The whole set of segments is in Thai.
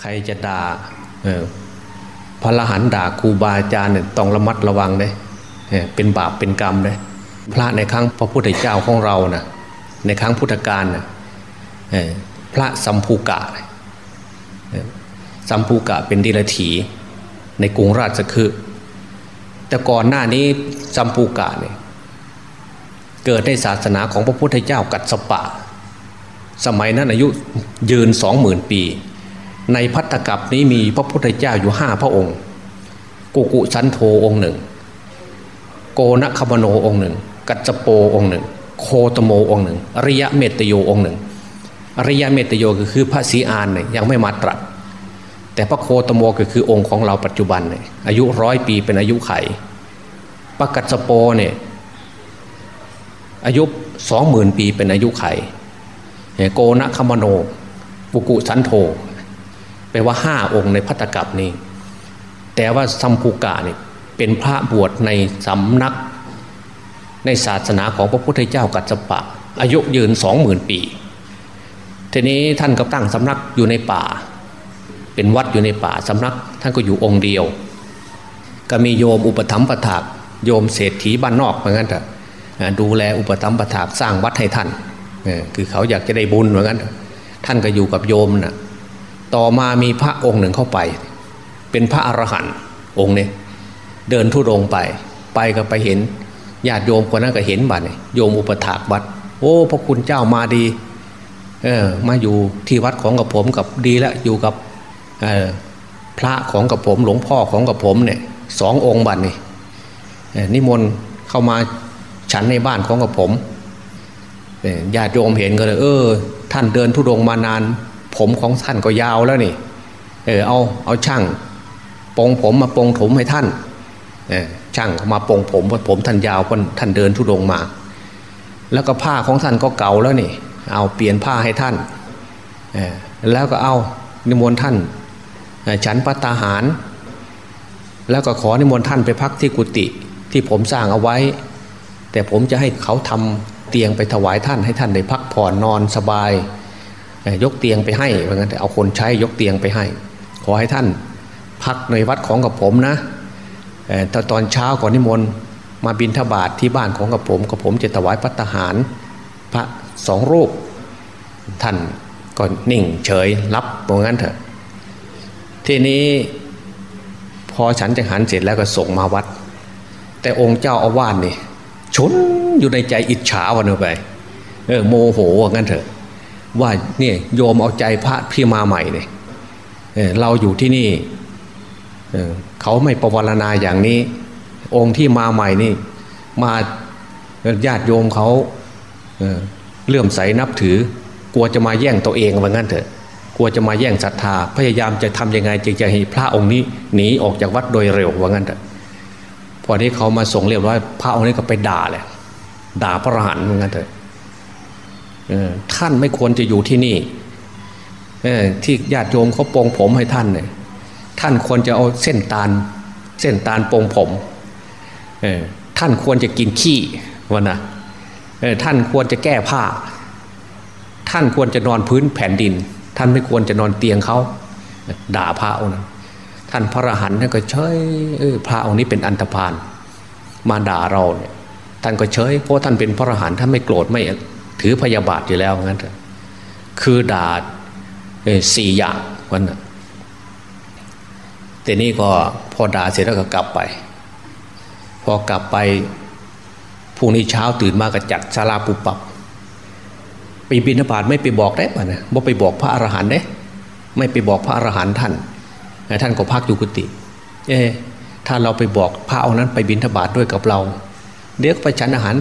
ใครจะด่าพระละหันด่าครูบาอาจารย์เนี่ยต้องระมัดระวังเลยเป็นบาปเป็นกรรมเลยพระในครั้งพระพุทธเจ้าของเรานะในครั้งพุทธกาลนะพระสัมภูกะสัมภูกะเป็นดิลถีในกรุงราชคฤห์แต่ก่อนหน้านี้สัมภูกะเนี่ยเกิดในศาสนาของพระพุทธเจ้ากัดสปะ สมัยนั้นอายุยืนสองหมื่นปี ในพัตตกับนี้มีพระพุทธเจ้าอยู่ห้าพระองค์ กุกุสันโธองค์หนึ่ง โกนคมโนองค์หนึ่ง กัจจโปองค์หนึ่ง โคตโมองค์หนึ่ง อริยะเมตโยองค์หนึ่ง อริยะเมตโยก็คือพระศรีอานเนี่ยยังไม่มาตรัส แต่พระโคตโมก็คือองค์ของเราปัจจุบันเนี่ยอายุร้อยปีเป็นอายุไข พระกัจจโปเนี่ยอายุสองหมื่นปีเป็นอายุไข โกนคมโนปุกุสันโธ แปลว่าห้าองค์ในพัตตกับนี้ แต่ว่าสัมภูกะนี่เป็นพระบวชในสำนัก ในศาสนาของพระพุทธเจ้ากัจจปะ อายุยืนสองหมื่นปี ทีนี้ท่านก็ตั้งสำนักอยู่ในป่า เป็นวัดอยู่ในป่าสำนัก ท่านก็อยู่องค์เดียว ก็มีโยมอุปถัมภ์ประถากโยมเศรษฐีบ้านนอกเหมือนกันเถอะดูแลอุปถัมภ์ประถากสร้างวัดให้ท่านคือเขาอยากจะได้บุญเหมือนกันท่านก็อยู่กับโยมนะ่ะ ต่อมามีพระองค์หนึ่งเข้าไป เป็นพระอรหันต์องค์นี้เดินทุดงไป ไปก็ไปเห็นญาติโยมคนนั้นก็เห็นบัตรโยมอุปถากวัดโอ้พระคุณเจ้ามาดี เออมาอยู่ที่วัดของกับผมกับดีแล้วอยู่กับพระของกับผมหลวงพ่อของกับผมเนี่ยสององค์บัตรนี่นิมนต์เข้ามาฉันในบ้านของกับผมญาติโยมเห็นก็เลย เออ ท่านเดินทุดงมานาน ผมของท่านก็ยาวแล้วนี่ เออเอาเอาช่างปองผมมาปองถมให้ท่านช่างมาปองผมเพราะผมท่านยาวเพราะท่านเดินทุดงมา แล้วก็ผ้าของท่านก็เก่าแล้วนี่ เอาเปลี่ยนผ้าให้ท่านแล้วก็เอานิมนต์ท่าน ฉันปัตาหาร แล้วก็ขอนิมนต์ท่านไปพักที่กุฏิที่ผมสร้างเอาไว้ แต่ผมจะให้เขาทำเตียงไปถวายท่านให้ท่านได้พักผ่อนนอนสบาย ยกเตียงไปให้เหมือนกันเอาคนใช้ยกเตียงไปให้ ขอให้ท่านพักในวัดของกับผมนะแต่ตอนเช้าก่อนนิมนต์มาบินทบาทที่บ้านของกับผมกับผมจะถวายพัตหาร พระสองรูปท่านก็นิ่งเฉยรับเหมือนกันเถอะทีนี้พอฉันจะหันเสร็จแล้วก็ส่งมาวัด แต่องค์เจ้าอาวาสนี่ชนอยู่ในใจอิจฉาวันไปเออโมโหว่างั้นเถอะ ว่าเนี่ยโยมเอาใจพระพี่มาใหม่เนี่ยเราอยู่ที่นี่เขาไม่ประวรณาอย่างนี้ องค์ที่มาใหม่นี่ มาญาติโยมเขาเลื่อมใสนับถือ กลัวจะมาแย่งตัวเองว่างั้นเถอะ กลัวจะมาแย่งศรัทธา พยายามจะทำยังไงจึงจะให้พระองค์นี้หนีออกจากวัดโดยเร็วว่างั้นเถอะพอที่เขามาส่งเรียบร้อยพระองค์นี้ก็ไปด่าเลยด่าพระอรหันต์เหมือนกันเถอะ ท่านไม่ควรจะอยู่ที่นี่ที่ญาติโยมเขาปองผมให้ท่านเนี่ยท่านควรจะเอาเส้นตาล เส้นตาลปองผมท่านควรจะกินขี้วะนะท่านควรจะแก้ผ้า ท่านควรจะนอนพื้นแผ่นดิน ท่านไม่ควรจะนอนเตียงเขาด่าพระองค์นั้นท่านพระอรหันต์ท่านก็เฉยพระองค์นี้เป็นอันธพาลมาด่าเราเนี่ยท่านก็เฉยเพราะท่านเป็นพระอรหันต์ท่านไม่โกรธไม่ ถือพยาบาทอยู่แล้วงั้นเถอะคือด่าสี่อย่างวันนั้นแต่นี่ก็พอด่าเสร็จแล้วก็กลับไป พอกลับไปพรุ่งนี้เช้าตื่นมาก็จัดศาลาปุปับไปบินบาตไม่ไปบอกได้ป่ะนะบ่ไปบอกพระอรหันต์เด้ไม่ไปบอกพระอรหันต์ท่านท่านก็พักอยู่กุฏิเอถ้าเราไปบอกพระองค์นั้นไปบิณฑบาตด้วยกับเรา เดี๋ยวไปฉันอาหาร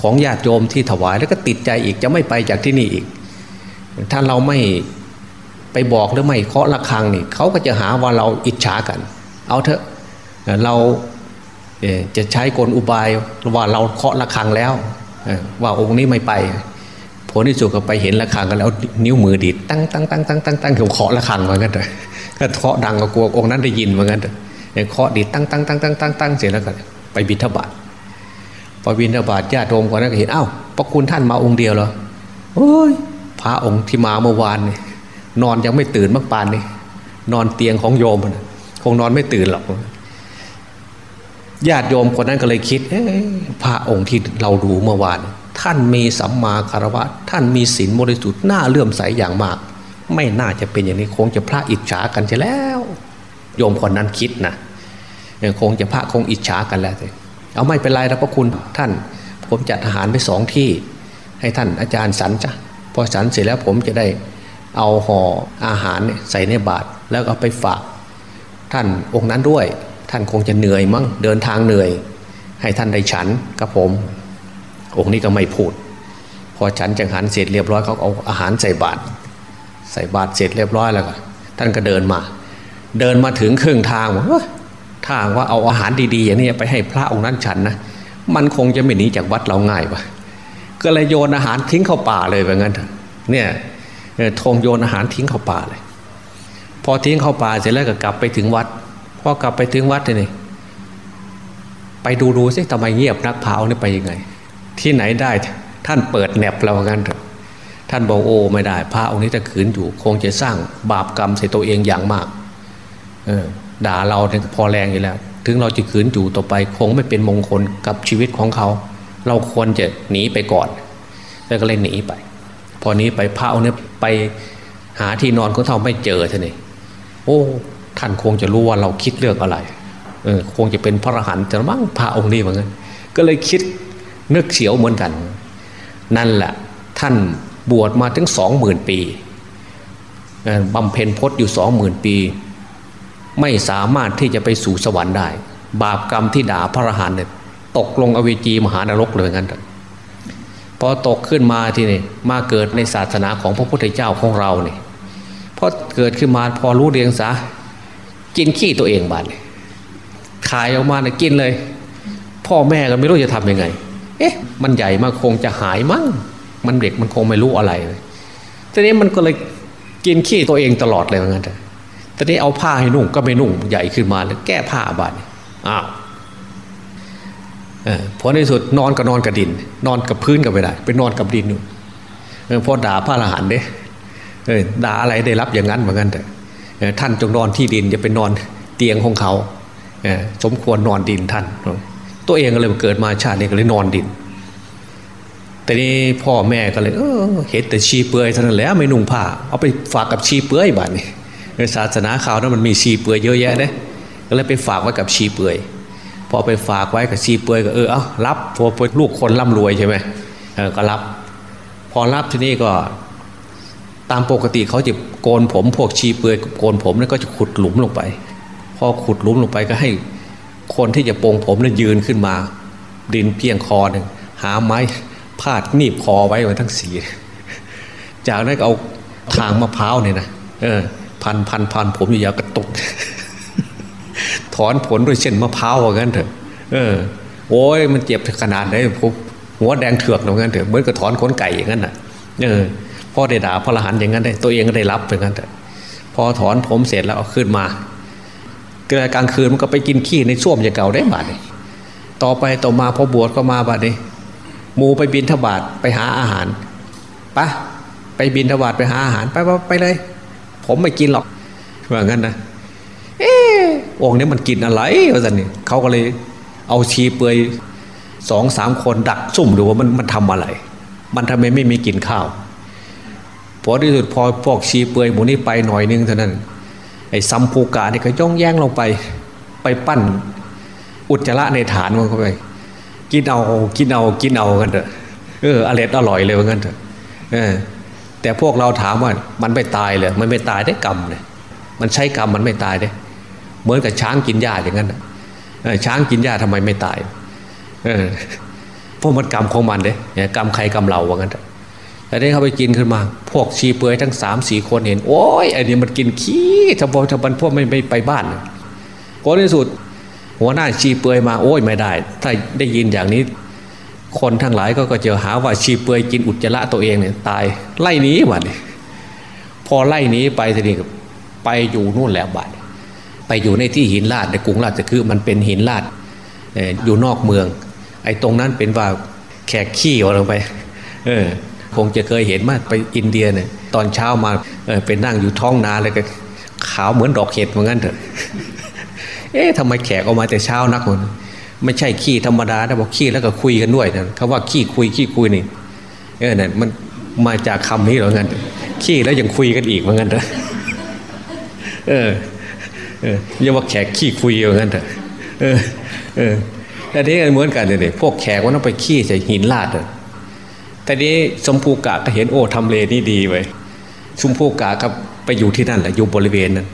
ของญาติโยมที่ถวายแล้วก็ติดใจอีกจะไม่ไปจากที่นี่อีก ถ้าเราไม่ไปบอกหรือไม่เคาะระฆังนี่เขาก็จะหาว่าเราอิจฉากัน เอาเถอะเราจะใช้กลอุบายว่าเราเคาะระฆังแล้วว่าองค์นี้ไม่ไปผลที่สุดก็ไปเห็นระฆังกันแล้วนิ้วมือดีดตั้งตั้งตั้งตั้งตั้งตั้งเคาะระฆังเหมือนกันเลยก็เคาะดังก็กลัวองค์นั้นได้ยินเหมือนกันเคาะดีตั้งตั้งตั้งตั้งตั้งตั้งเสร็จแล้วก็ไปบิณฑบาต พอบิณฑบาตญาติโยมคนนั้นก็เห็นอ้าวพระคุณท่านมาองค์เดียวเหรอโอ้ยพระองค์ที่มาเมื่อวานนี่นอนยังไม่ตื่นเมื่อปานนี่นอนเตียงของโยมคงนอนไม่ตื่นหรอกญาติโยมคนนั้นก็เลยคิดพระองค์ที่เราดูเมื่อวาน ท่านมีสัมมาคารวะ ท่านมีศีลบริสุทธิ์น่าเลื่อมใสอย่างมาก ไม่น่าจะเป็นอย่างนี้คงจะพระอิจฉากันจะแล้ว โยมคนนั้นคิดนะคงจะพระคงอิจฉากันแล้วเเอาไม่เป็นไรแล้วพระคุณท่าน ผมจัดอาหารไปสองที่ ให้ท่านอาจารย์สันจ้ะพอสันเสร็จแล้วผมจะได้เอาห่ออาหารใส่ในบาตรแล้วเอาไปฝาก ท่านองค์นั้นด้วย ท่านคงจะเหนื่อยมั้งเดินทางเหนื่อย ให้ท่านได้ฉันกับผม องค์นี้ก็ไม่พูด พอฉันจังหันเสร็จเรียบร้อยเขาเอาอาหารใส่บาตรใส่บาตรเสร็จเรียบร้อยแล้วก็ท่านก็เดินมา เดินมาถึงครึ่งทางว่า ถ้าว่าเอาอาหารดีๆอย่างนี้ไปให้พระองค์นั้นฉันนะมันคงจะไม่หนีจากวัดเราง่ายปะก็เลยโยนอาหารทิ้งเข้าป่าเลยแบบนั้นเนี่ยทงโยนอาหารทิ้งเข้าป่าเลย พอทิ้งเข้าป่าเสร็จแล้วก็กลับไปถึงวัดพอกลับไปถึงวัดนี่ไปดูดูสิทำไมเงียบนักเผานี่ไปยังไง ที่ไหนได้ท่านเปิดแหนบเรากันเถอะท่านบอกโอ้ไม่ได้ พระองค์นี้จะขืนอยู่ คงจะสร้างบาปกรรมใส่ตัวเองอย่างมาก เออ ด่าเราเนี่ยพอแรงอยู่แล้ว ถึงเราจะขืนอยู่ต่อไป คงไม่เป็นมงคลกับชีวิตของเขา เราควรจะหนีไปก่อนแล้วก็เลยหนีไป พอนี้ไปพระองค์นี้ไปหาที่นอนของเท่าไม่เจอท่านนี่โอ้ท่านคงจะรู้ว่าเราคิดเรื่องอะไรเออคงจะเป็นพระอรหันต์จะมั่งพระองค์นี้เหมือนกันก็เลยคิดนึกเสียวเหมือนกัน นั่นแหละท่านบวชมาถึงสองหมื่นปีบำเพ็ญพจน์อยู่สองหมื่นปี ไม่สามารถที่จะไปสู่สวรรค์ได้ บาปกรรมที่ด่าพระอรหันต์เนี่ยตกลงอเวจีมหานรกเลยงั้นพอตกขึ้นมาทีนี่มาเกิดในศาสนาของพระพุทธเจ้าของเราเนี่ยพอเกิดขึ้นมาพอรู้เรียงสากินขี้ตัวเองบ้านขายออกมาเนี่ยกินเลย พ่อแม่ก็ไม่รู้จะทำยังไง เอ๊ะ มันใหญ่มากคงจะหายมั้งมันเด็กมันคงไม่รู้อะไรเลยทีนี้มันก็เลยกินขี้ตัวเองตลอดเลยเหมือนกัน ต่นี้เอาผ้าให้นุ่งก็ไม่นุ่งใหญ่ขึ้นมาแล้วแก้ผ้าบานอ้าวพอในสุดนอนกับนอนกับดิน นอนกับพื้นก็ไม่ได้ไปนอนกับดินอยู่พอด่าพระอรหันต์เด้ด่าอะไรได้รับอย่างนั้นเหมือนกันแต่ท่านจงนอนที่ดินจะไปนอนเตียงของเขาสมควรนอนดินท่าน ตัวเองก็เลยเกิดมาชาตินี้ก็เลยนอนดิน แต่นี้พ่อแม่ก็เลยเออเห็นแต่ชีเปือยเท่านั้นแหละไม่นุ่งผ้าเอาไปฝากกับชีเปือยบ้านนี่ ศาสนาข่าวนั้นมันมีชีเปือยเยอะแยะเลยก็เลยไปฝากไว้กับชีเปือยพอไปฝากไว้กับชีเปือยก็เออเอารับพอเป็นลูกคนร่ำรวยใช่ไหมเออก็รับ พอรับที่นี่ก็ตามปกติเขาจะโกนผมพวกชีเปือยโกนผมแล้วก็จะขุดหลุมลงไป พอขุดหลุมลงไปก็ให้คนที่จะโปงผมนั้นยืนขึ้นมา ดินเพียงคอหนึ่งหาไม้พาดหนีบคอไว้ไว้ทั้งสีจากนั้นก็เอาทางมะพร้าวเนี่ยนะเออ พันพันพันผมยาวกระตุก ถอนผลด้วยเช่นมะพร้าวว่างั้นเถอะ เออ โอ้ยมันเจ็บขนาดไหนผมหัวแดงเถือกว่างั้นเถอะเหมือนกับถอนขนไก่อย่างนั้นน่ะ เออพ่อได้ด่าพระรหันอย่างนั้นได้ ตัวเองก็ได้รับเหมือนกันเถอะพอถอนผมเสร็จแล้วเอาขึ้นมากลางคืนมันก็ไปกินขี้ในส้วมอย่างเก่าได้บาดนี่ต่อไปต่อมาพอบวชก็มาบาดนี้มูไปบินทบาทไปหาอาหารปะไปบินทบาทไปหาอาหารไปไปเลย ผมไม่กินหรอกว่างั้นนะเออองค์นี้มันกินอะไรวะสันนี่เขาก็เลยเอาชีเปือยสองสามคนดักซุ่มดูว่ามันมันทำอะไร มันทำไมไม่มีกินข้าวพอที่สุดพอพวกชีเปือยหมูนี้ไปหน่อยนึงเท่านั้นไอ้ซัมพูกานี่ก็ย่องแย่งลงไป ไปปั้น อุจจาระในฐานมันเข้าไปกินเอากินเอากินเอากันเถอะเอออร่อยอร่อยเลยว่างั้นเถอะเออ แต่พวกเราถามว่ามันไม่ตายเลยมันไม่ตายได้กรรมเลยมันใช้กรรมมันไม่ตายได้เหมือนกับช้างกินหญ้าอย่างนั้นช้างกินหญ้าทำไมไม่ตายเพราะมันกรรมของมันเด้กรรมใครกรรมเราว่างั้นแต่ได้เขาไปกินขึ้นมา พวกชีเปือยทั้งสามสี่คนเห็น โอ้ยไอ้นี่มันกินขี้ทำบอทำบันพวกไม่ไปไปบ้านก็ในสุด หัวหน้าชีเปือยมาโอ้ยไม่ได้ ถ้าได้ยินอย่างนี้ คนทั้งหลายก็ก็จะหาว่าชีเปือยกินอุจจาระตัวเองเนี่ยตายไล่หนีบัดพอไล่หนีไปทีนี้ไปอยู่นู่นแล้วบัดไปอยู่ในที่หินลาดในกรุงราชคือมันเป็นหินลาดอยู่นอกเมือง ไอ้ตรงนั้นเป็นว่าแขกขี้ออกลงไป เออคงจะเคยเห็นมาไปอินเดียเนี่ยตอนเช้ามาเออไปนั่งอยู่ท้องนาเลยก็ขาวเหมือนดอกเห็ดเหมือนกันเถอะเอ๊ะทำไมแขกออกมาแต่เช้านักมัน ไม่ใช่ขี้ธรรมดาแต่บอกขี้แล้วก็คุยกันด้วยนะคำว่าขี้คุยขี้คุยนี่เออเนี่ยมันมาจากคำนี้เหรอเงินขี้แล้วยังคุยกันอีกเหมือนกันเถอะเออเออเรียกว่าแขกขี้คุยเหมือนกันเถอะเออเออแต่นี้เหมือนกันเลยพวกแขกว่าต้องไปขี้ใส่หินลาดเลยแต่นี้สมภูกะก็เห็นโอ้ทำเลนี่ดีไว้ชมภูกะก็ไปอยู่ที่นั่นแหละอยู่บริเวณนั้น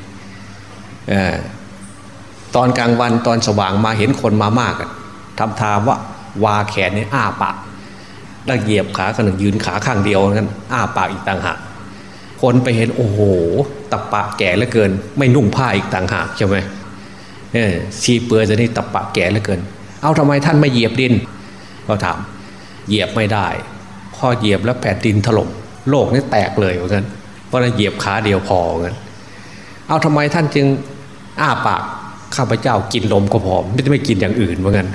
อ ตอนกลางวันตอนสว่างมาเห็นคนมามากทำทาว่าวาแขนนี่อ้าปากแล้วเหยียบขาข้างหนึ่งยืนขาข้างเดียวนั้นอ้าปากอีกต่างหากคนไปเห็นโอ้โหตับปะแก่เหลือเกิน ไม่นุ่งผ้าอีกต่างหากใช่ไหมเออชีเปลือยจะนี่ตับปะแก่เหลือเกิน เอาทำไมท่านไม่เหยียบดินเราถาม เหยียบไม่ได้พอเหยียบแล้วแผ่นดินถล่มโลกนี่แตกเลยเหมือนกันเพราะนั้นเหยียบขาเดียวพอเหมือนกันเอาทำไมท่านจึงอ้าปาก ข้าพเจ้ากินลมก็พอไม่ได้ไม่กินอย่างอื่นเหมือนกัน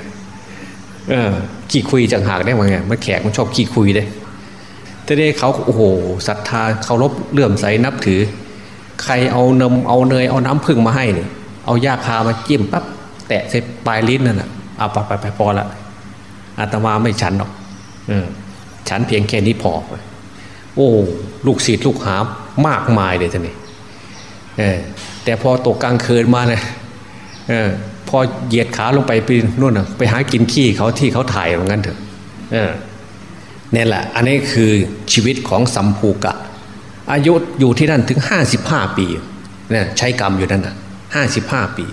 เออขี้คุยจังหากได้ไหมไงมันแขกมันชอบขี้คุยเลยแต่ได้เขาโอ้โหศรัทธาเคารพเลื่อมใสนับถือ ใครเอานมเอาเนยเอาน้ำพึ่งมาให้เนี่ยเอายาคามาจิ้มปั๊บแตะใส่ปลายลิ้นนั่นแหละเอาไปไปไปพอละอาตมาไม่ฉันหรอกเออฉันเพียงแค่นี้พอโอ้ลูกศิษย์ลูกหามากมายเลยท่านนี่เออแต่พอตกกลางคืนมาเนี่ย ออพอเหยียดขาลงไปไปนู่นน่ะไปหากินขี้เขาที่เขาถ่ายเหมือนกันเถอะเออนี่ยแหละ อันนี้คือชีวิตของสัมภูกะ อายุอยู่ที่นั่นถึงห้าสิบห้าปีเนี่ยใช้กรรมอยู่นั่นนะห้าสิบห้าปี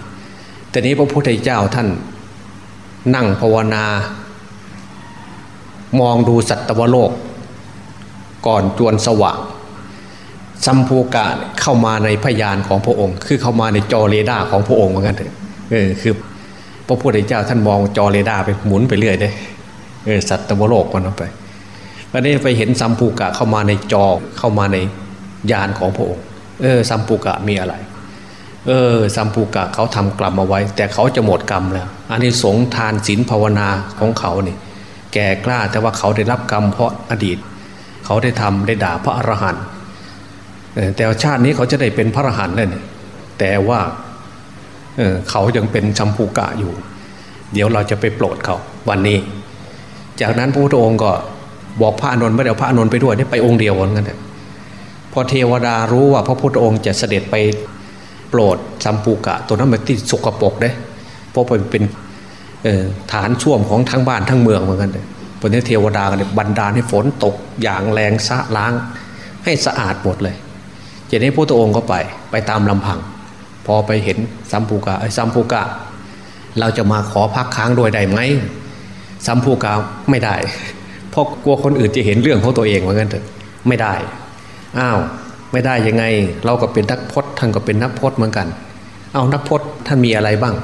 แต่นี้พระพุทธเจ้าท่านนั่งภาวนา มองดูสัตวโลก ก่อนจวนสว่างสัมภูกะเข้ามาในพยานของพระองค์ คือเข้ามาในจอเรดาร์ของพระองค์เหมือนกันเถอะ เออคือพระพุทธเจ้าท่านมองจอเรดาร์ไปหมุนไปเรื่อยเลยเออสัตวโลกมันออกไปวันนี้ไปเห็นสัมภูกะเข้ามาในจอเข้ามาในยานของพระองค์เออสัมภูกะมีอะไร เออสัมภูกะเขาทำกรรมเอาไว้ แต่เขาจะหมดกรรมแล้วอันนี้สงทานศีลภาวนาของเขาเนี่ยแก่กล้าแต่ว่าเขาได้รับกรรมเพราะอดีต เขาได้ทำได้ด่าพระอรหันต์แต่ชาตินี้เขาจะได้เป็นพระอรหันต์เลยแต่ว่า เขายังเป็นชัมพูกะอยู่ เดี๋ยวเราจะไปโปรดเขาวันนี้ จากนั้นพระพุทธองค์ก็บอกพระอนุนไม่ได้เอาพระอนุนไปด้วยได้ไปองค์เดียวเหมือนกันพอเทวดารู้ว่าพระพุทธองค์จะเสด็จไปโปรดชัมพูกะ ตัวนั้นมันที่สกปรกเด้เพราะเป็นฐานช่วมของทั้งบ้านทั้งเมืองเหมือนกันเลยพอนี้เทวดากันบันดาลให้ฝนตกอย่างแรงสะล้างให้สะอาดหมดเลยจากนี้พระพุทธองค์ก็ไปไปตามลำพัง พอไปเห็นสัมภูกะไอ้สัมภูกะ เราจะมาขอพักค้างด้วยได้ไหมสัมภูกะไม่ได้ เพราะกลัวคนอื่นจะเห็นเรื่องของตัวเองเหมือนกันเถอะไม่ได้อ้าวไม่ได้ยังไง เราก็เป็นนักพจน์ท่านก็เป็นนักพจน์เหมือนกัน เอานักพจน์ท่านมีอะไรบ้าง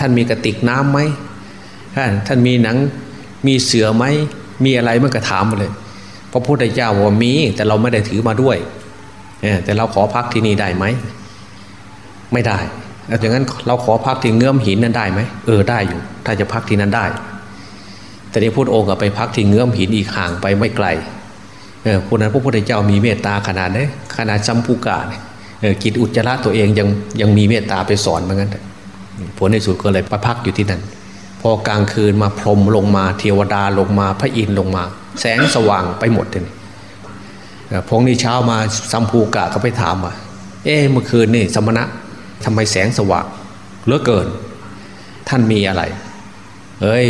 ท่านมีกระติกน้ำไหมท่านมีหนังมีเสือไหมมีอะไรมันก็ถามมาเลยพระพุทธเจ้าว่ามีแต่เราไม่ได้ถือมาด้วยแต่เราขอพักที่นี่ได้ไหม ไม่ได้แล้วอย่างนั้นเราขอพักที่เงื้อมหินนั้นได้ไหมเออได้อยู่ ถ้าจะพักที่นั้นได้ แต่นี้พุทธองค์ไปพักที่เงื้อมหินอีกห่างไปไม่ไกลเออพวกนั้นพระพุทธเจ้ามีเมตตาขนาดนี้ขนาดซัมภูกาเออกินอุจจาระตัวเองยังยังมีเมตตาไปสอนเหมือนกันผลในสุดก็เลยไปพักอยู่ที่นั่น พอกลางคืนมาพรมลงมาเทวดาลงมาพระอินทร์ลงมา แสงสว่างไปหมดเลยพงนี้เช้ามาสัมภูกะเขาไปถามว่าเอ๊เมื่อคืนนี่สมณะ ทำไมแสงสว่างเหลือเกิน ท่านมีอะไร เอ้ย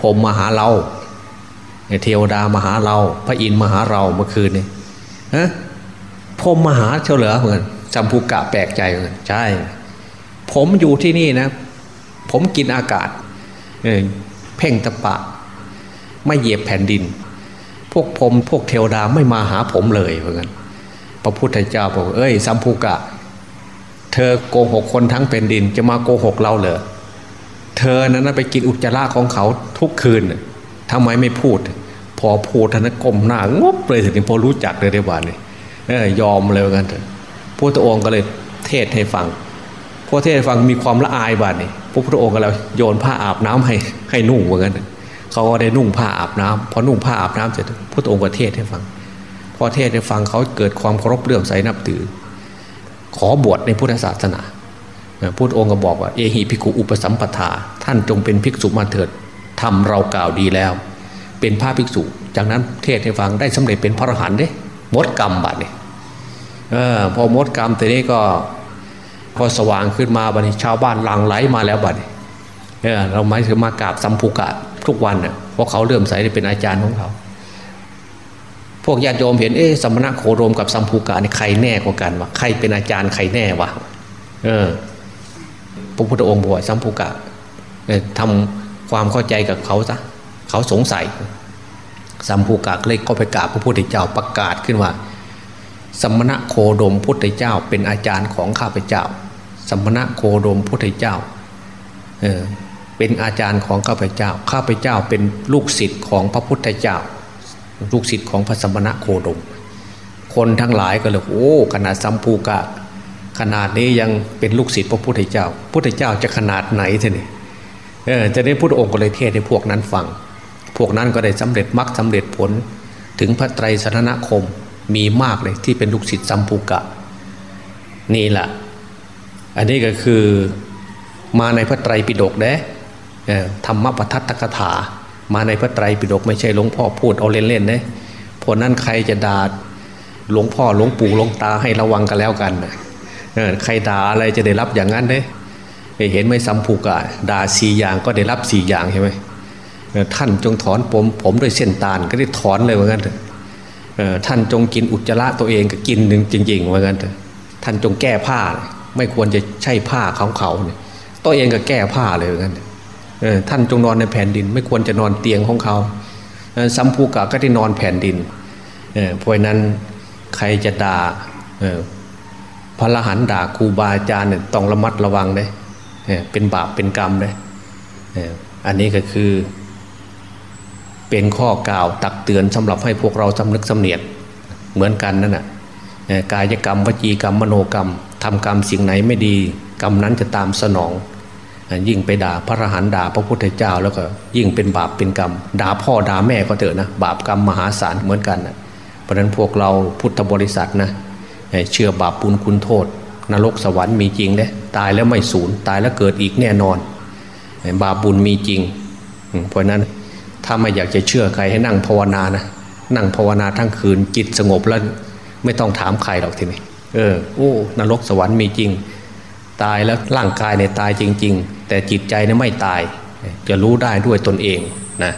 ผมมาหาเราเทวดามาหาเรา พระอินทร์มาหาเราเมื่อคืนนี่ฮะผมมาหาเฉลือเหมือนสัมภูกะแปลกใจเหมือนใช่ ผมอยู่ที่นี่นะ ผมกินอากาศเพ่งตะปะ ไม่เหยียบแผ่นดิน พวกผมพวกเทวดาไม่มาหาผมเลยเหมือนกันพระพุทธเจ้าบอกเอ้ยสัมภูกะ เธอโกหกคนทั้งเป็นดิน จะมาโกหกเราเหรอเธอนั้นไปกินอุจจาระของเขาทุกคืนทำไมไม่พูด พอพูดท่านก้มหน้างบเลยถึงพอรู้จักเลยได้บ้านเลยยอมเลยกันเถอะพระพุทธองค์ก็เลยเทศให้ฟังพระเทศให้ฟังมีความละอายบ้านนี่พระพุทธองค์ก็เลยโยนผ้าอาบน้ำให้ให้นุ่งเหมือนกันเขาก็ได้นุ่งผ้าอาบน้ำพอนุ่งผ้าอาบน้ำเสร็จพระองค์ก็เทศให้ฟัง พอเทศให้ฟังเขาเกิดความเคารพเลื่อมใสนับถือ ขอบวชในพุทธศาสนาพุทธองค์ก็บอกว่าเอหิภิกขุอุปสัมปทา ท่านจงเป็นภิกษุมาเถิดทำเรากล่าวดีแล้ว เป็นพระภิกษุ จากนั้นเทศให้ฟังได้สำเร็จเป็นพระอรหันต์เด้มดกรรมบัดเนี่ออพอมดกรรมทีนี้ก็พอสว่างขึ้นมาบัดนี้ชาวบ้านหลังไหลมาแล้วบัดนี้เเราไม่ถึงมากราบสัมภูกะทุกวันเน่ยเพราะเขาเลื่อมใสเป็นอาจารย์ของเขา วกญาติโยมเห็นเอ๊ะสมณะโคโรมกับสัมภูกะนี่ใครแน่กว่ากันวะใครเป็นอาจารย์ใครแน่วะเออพระพุทธองค์บอกสัมภูกะทำความเข้าใจกับเขาซะเขาสงสัย สัมภูกะเลยก็ไปกราบพระพุทธเจ้าประกาศขึ้นว่า สมณะโคดมพุทธเจ้า เป็นอาจารย์ของข้าพเจ้า สมณะโคดมพุทธเจ้าเออเป็นอาจารย์ของข้าพเจ้า ข้าพเจ้าเป็นลูกศิษย์ของพระพุทธเจ้า ลูกศิษย์ของพระสมณะโคดม คนทั้งหลายก็เลยโอ้ขนาดสัมภูกะ ขนาดนี้ยังเป็นลูกศิษย์พระพุทธเจ้าพุทธเจ้าจะขนาดไหนเทีนี้เออจะได้พุทธองค์ก็เลยเทศให้พวกนั้นฟัง พวกนั้นก็ได้สำเร็จมรรคสาเร็จผล ถึงพระไตรสรณคมมีมากเลยที่เป็นลูกศิษย์สัมภูกะ นี่แหละอันนี้ก็คือมาในพระไตรปิฎกเด้ธรรมปทัตตกถา มาในพระไตรปิฎกไม่ใช่หลวงพ่อพูดเอาเล่นๆนะพวกนั้นใครจะด่าหลวงพ่อหลวงปู่หลวงตาให้ระวังกันแล้วกันใครด่าอะไรจะได้รับอย่างนั้นเด้เห็นไหมสัมภูกะด่าสี่อย่างก็ได้รับสี่อย่างใช่ไหมท่านจงถอนผมผมด้วยเส้นตาลก็ได้ถอนเลยว่างั้นเถอะท่านจงกินอุจจาระตัวเองก็กินหนึ่งจริงๆว่างั้นเถอะท่านจงแก้ผ้า ไม่ควรจะใช่ผ้าของเขาเนี่ยตัวเองก็แก้ผ้าเลยว่างั้น ท่านจงนอนในแผ่นดิน ไม่ควรจะนอนเตียงของเขาสัมภูกะก็ได้นอนแผ่นดินเพราะนั้นใครจะด่าพระรหันด่าครูบาอาจารย์เนี่ยต้องระมัดระวังเลยเป็นบาปเป็นกรรมเลยอันนี้ก็คือ เป็นข้อกล่าวตักเตือนสำหรับให้พวกเราสำนึกสำเนียดเหมือนกันนั่นแหะกายกรรมวจีกรรมมโนกรรมทำกรรมสิ่งไหนไม่ดี กรรมนั้นจะตามสนอง ยิ่งไปด่าพระรหันด่าพระพุทธเจ้า แล้วก็ยิ่งเป็นบาปเป็นกรรม ด่าพ่อด่าแม่ก็เถอะนะบาปกรรมมหาศาลเหมือนกันนะเพราะนั้นพวกเราพุทธบริษัทนะเชื่อบาปปุลคุณโทษ นรกสวรรค์มีจริงเด้ตายแล้วไม่สูญตายแล้วเกิดอีกแน่นอน บาปบุญมีจริง เพราะนั้นถ้าไม่อยากจะเชื่อใครให้นั่งภาวนานะนั่งภาวนาทั้งคืนจิตสงบแล้วไม่ต้องถามใครหรอกทีนี้เออโอ้นรกสวรรค์มีจริง ตายแล้วร่างกายเนี่ยตายจริง ๆ แต่จิตใจเนี่ยไม่ตาย จะรู้ได้ด้วยตนเองนะ